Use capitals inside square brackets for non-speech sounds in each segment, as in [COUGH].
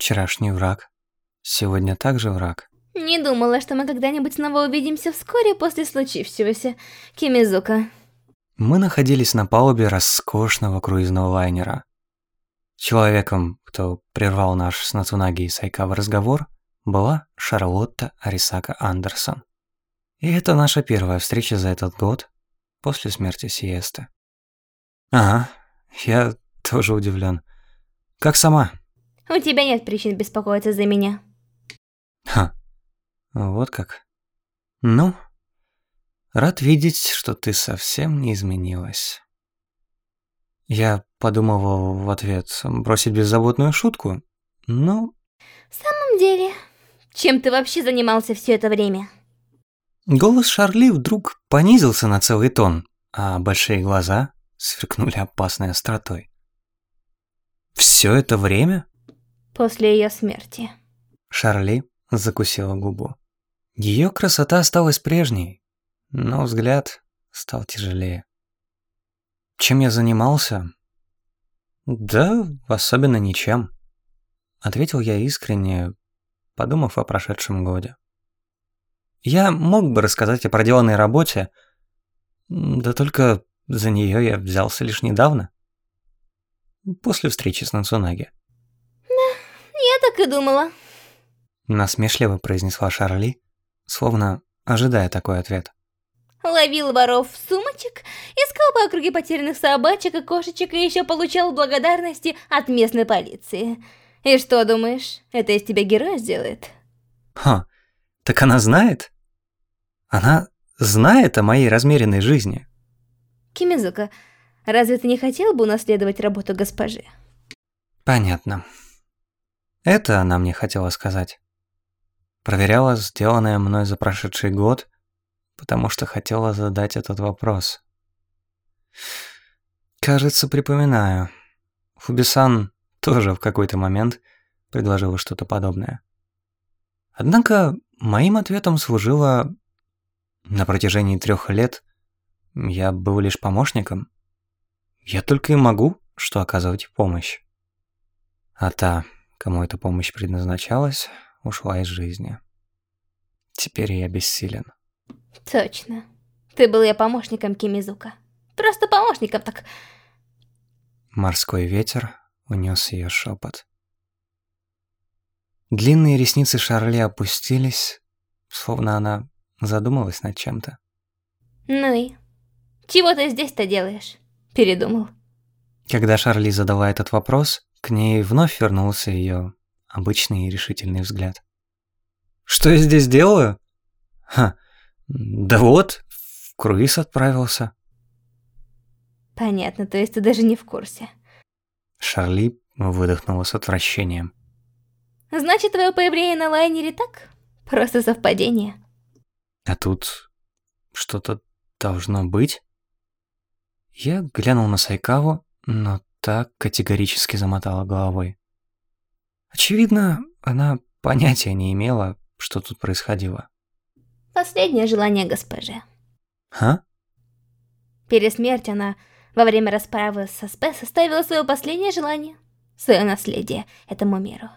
Вчерашний враг. Сегодня также враг. Не думала, что мы когда-нибудь снова увидимся вскоре после случившегося. Кимизука. Мы находились на палубе роскошного круизного лайнера. Человеком, кто прервал наш с Нацунаги и Сайкава разговор, была Шарлотта Арисака Андерсон. И это наша первая встреча за этот год после смерти Сиесты. Ага, я тоже удивлен. Как сама? У тебя нет причин беспокоиться за меня. Ха, вот как. Ну, рад видеть, что ты совсем не изменилась. Я подумывал в ответ бросить беззаботную шутку, но... В самом деле, чем ты вообще занимался все это время? Голос Шарли вдруг понизился на целый тон, а большие глаза сверкнули опасной остротой. Все это время? После ее смерти. Шарли закусила губу. Ее красота осталась прежней, но взгляд стал тяжелее. Чем я занимался? Да, особенно ничем. Ответил я искренне, подумав о прошедшем годе. Я мог бы рассказать о проделанной работе, да только за нее я взялся лишь недавно. После встречи с Нацунаги. Я так и думала. Насмешливо произнесла Шарли, словно ожидая такой ответ. Ловил воров сумочек, искал по округе потерянных собачек и кошечек и еще получал благодарности от местной полиции. И что думаешь, это из тебя героя сделает? Ха, так она знает? Она знает о моей размеренной жизни. Кимизука, разве ты не хотел бы унаследовать работу госпожи? Понятно. Это она мне хотела сказать. Проверяла сделанное мной за прошедший год, потому что хотела задать этот вопрос. Кажется, припоминаю. Фубисан тоже в какой-то момент предложила что-то подобное. Однако моим ответом служило на протяжении трех лет я был лишь помощником. Я только и могу, что оказывать помощь. А та, кому эта помощь предназначалась, ушла из жизни. Теперь я бессилен. Точно. Ты был я помощником Кимизука. Просто помощником так... Морской ветер унес ее шепот. Длинные ресницы Шарли опустились, словно она задумалась над чем-то. Ну и? Чего ты здесь-то делаешь? Передумал? Когда Шарли задала этот вопрос, к ней вновь вернулся ее обычный и решительный взгляд. «Что я здесь делаю?» «Ха, да вот, в круиз отправился». Понятно, то есть ты даже не в курсе. Шарли выдохнула с отвращением. Значит, твое появление на лайнере так? Просто совпадение. А тут что-то должно быть? Я глянул на Сайкаву, но так категорически замотала головой. Очевидно, она понятия не имела, что тут происходило. Последнее желание госпожи. А? Перед смертью она во время расправы со Спе составила свое последнее желание. Свое наследие этому миру.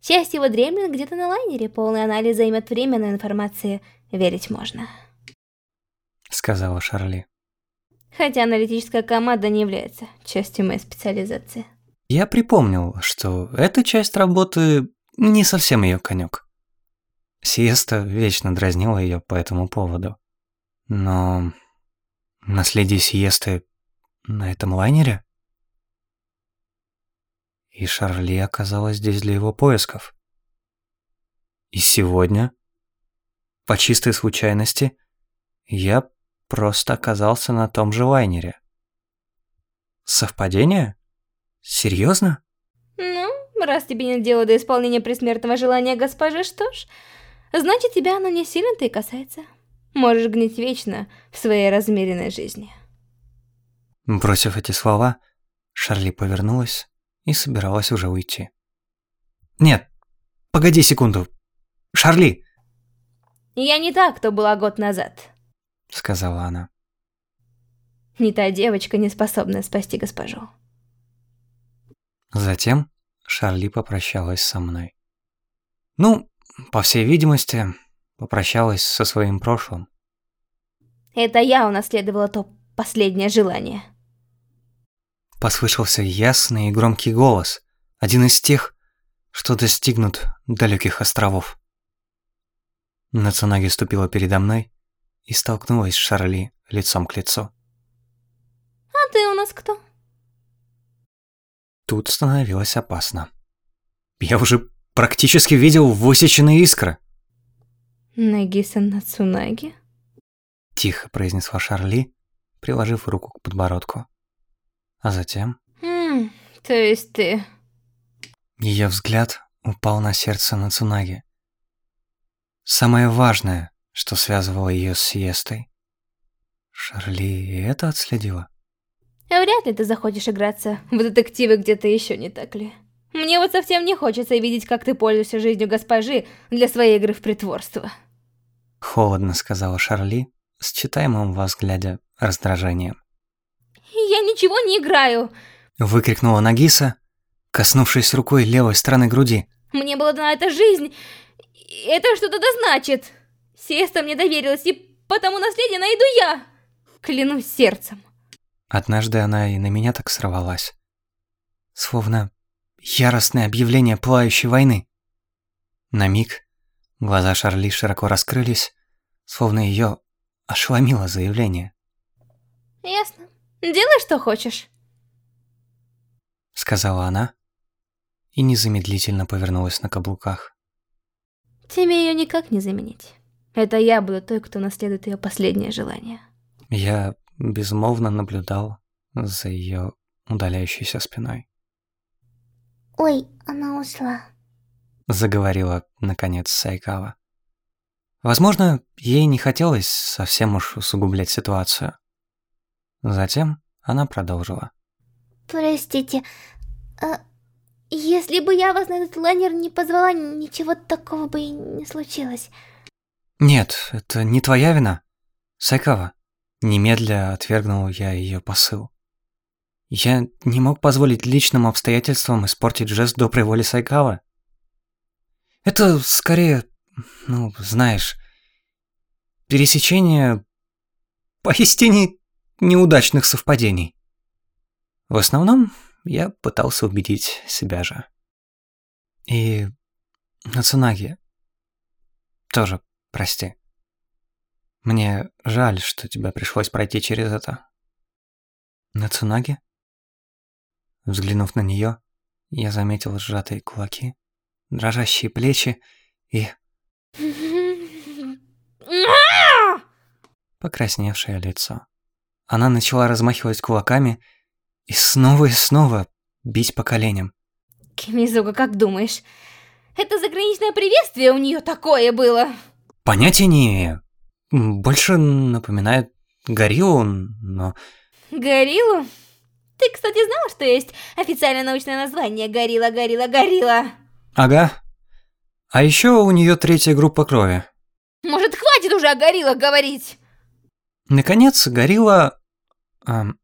Часть его дремлет где-то на лайнере, полный анализ займет время, но информации верить можно. Сказала Шарли. Хотя аналитическая команда не является частью моей специализации. Я припомнил, что эта часть работы не совсем ее конек. Сиеста вечно дразнила ее по этому поводу. Но наследие Сиесты на этом лайнере? И Шарли оказалась здесь для его поисков. И сегодня, по чистой случайности, я просто оказался на том же лайнере. Совпадение? Серьезно? Ну, раз тебе нет дела до исполнения предсмертного желания госпожи, что ж, значит тебя оно не сильно-то и касается. Можешь гнить вечно в своей размеренной жизни. Бросив эти слова, Шарли повернулась и собиралась уже уйти. «Нет, погоди секунду. Шарли!» «Я не та, кто была год назад», — сказала она. «Не та девочка, не способная спасти госпожу». Затем Шарли попрощалась со мной. Ну, по всей видимости, попрощалась со своим прошлым. Это я унаследовала то последнее желание. Послышался ясный и громкий голос, один из тех, что достигнут далеких островов. Нацунаги ступила передо мной и столкнулась с Шарли лицом к лицу. «А ты у нас кто?» Тут становилось опасно. Я уже практически видел высеченные искры. «Нагиса Нацунаги?» Тихо произнесла Шарли, приложив руку к подбородку. А затем... «Хм, то есть ты...» Ее взгляд упал на сердце Нацунаги. Самое важное, что связывало ее с Сиестой. Шарли это отследила? А вряд ли ты захочешь играться в детективы где-то еще, не так ли? Мне вот совсем не хочется видеть, как ты пользуешься жизнью госпожи для своей игры в притворство. Холодно сказала Шарли, с читаемым во взгляде раздражением. Я ничего не играю! Выкрикнула Нагиса, коснувшись рукой левой стороны груди. Мне была дана эта жизнь, это что-то да значит. Сеста мне доверилась, и потому наследие найду я. Клянусь сердцем. Однажды она и на меня так сорвалась. Словно яростное объявление пылающей войны. На миг глаза Шарли широко раскрылись, словно ее ошеломило заявление. «Ясно. Делай, что хочешь», — сказала она и незамедлительно повернулась на каблуках. «Тебе ее никак не заменить. Это я буду той, кто наследует ее последнее желание». Я безмолвно наблюдал за ее удаляющейся спиной. «Ой, она ушла», — заговорила, наконец, Сайкава. Возможно, ей не хотелось совсем уж усугублять ситуацию. Затем она продолжила. «Простите, а если бы я вас на этот лайнер не позвала, ничего такого бы и не случилось». «Нет, это не твоя вина, Сайкава. Немедля отвергнул я ее посыл. Я не мог позволить личным обстоятельствам испортить жест доброй воли Сайкава. Это скорее, ну, знаешь, пересечение поистине неудачных совпадений. В основном я пытался убедить себя же. И Нацунаги тоже прости. Мне жаль, что тебе пришлось пройти через это. Нацунаги? Взглянув на нее, я заметил сжатые кулаки, дрожащие плечи и... [LAUGHS] покрасневшее лицо. Она начала размахивать кулаками и снова и снова бить по коленям. Кимизука, как думаешь, это заграничное приветствие у нее такое было? Понятия не имею. Больше напоминает гориллу, но... Гориллу? Ты, кстати, знал, что есть официальное научное название горилла, горилла, горилла? Ага. А еще у нее третья группа крови. Может, хватит уже о гориллах говорить? Наконец, горилла... Эм,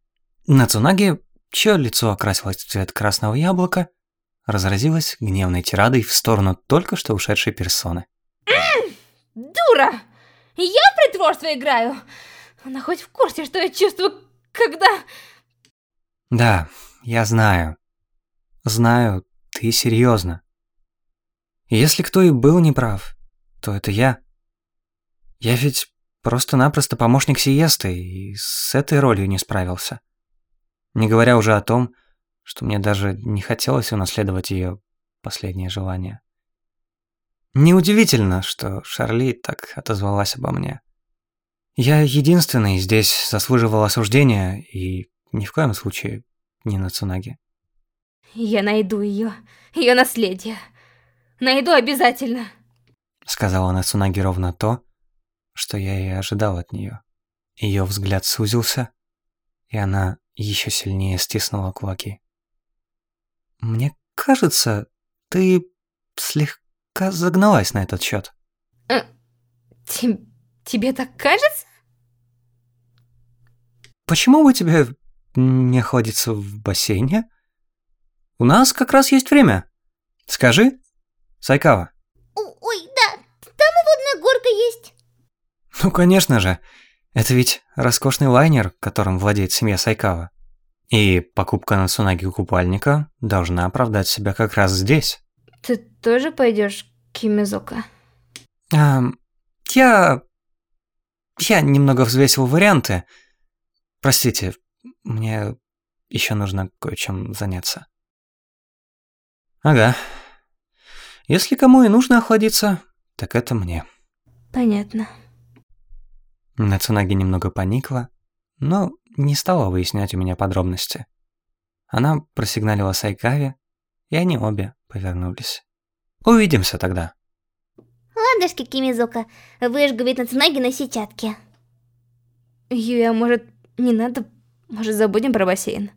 Нацунаги, чье лицо окрасилось в цвет красного яблока, разразилась гневной тирадой в сторону только что ушедшей персоны. Дура! Я в притворство играю. Она хоть в курсе, что я чувствую, когда... Да, я знаю. Знаю, ты серьезно. Если кто и был неправ, то это я. Я ведь просто-напросто помощник Сиесты и с этой ролью не справился. Не говоря уже о том, что мне даже не хотелось унаследовать ее последнее желание. Неудивительно, что Шарли так отозвалась обо мне. Я единственный здесь заслуживал осуждения и ни в коем случае не на Цунаги. Я найду ее, ее наследие. Найду обязательно. Сказала Нацунаги ровно то, что я и ожидал от нее. Ее взгляд сузился, и она еще сильнее стиснула кулаки. Мне кажется, ты слегка слегка загналась на этот счет. Э, тебе так кажется? Почему бы тебе не охладиться в бассейне? У нас как раз есть время. Скажи, Сайкава. Ой, да, там и водная горка есть. Ну, конечно же. Это ведь роскошный лайнер, которым владеет семья Сайкава. И покупка на Цунаги купальника должна оправдать себя как раз здесь. Ты тоже пойдешь к Кимизока? А, я... Я немного взвесил варианты. Простите, мне еще нужно кое-чем заняться. Ага. Если кому и нужно охладиться, так это мне. Понятно. Нацунаги немного поникла, но не стала выяснять у меня подробности. Она просигналила Сайкаве, и они обе повернулись. Увидимся тогда. Ладушки, Кимизука, выжгивает Нацунаги на сетчатке. Юя, может, не надо? Может, забудем про бассейн?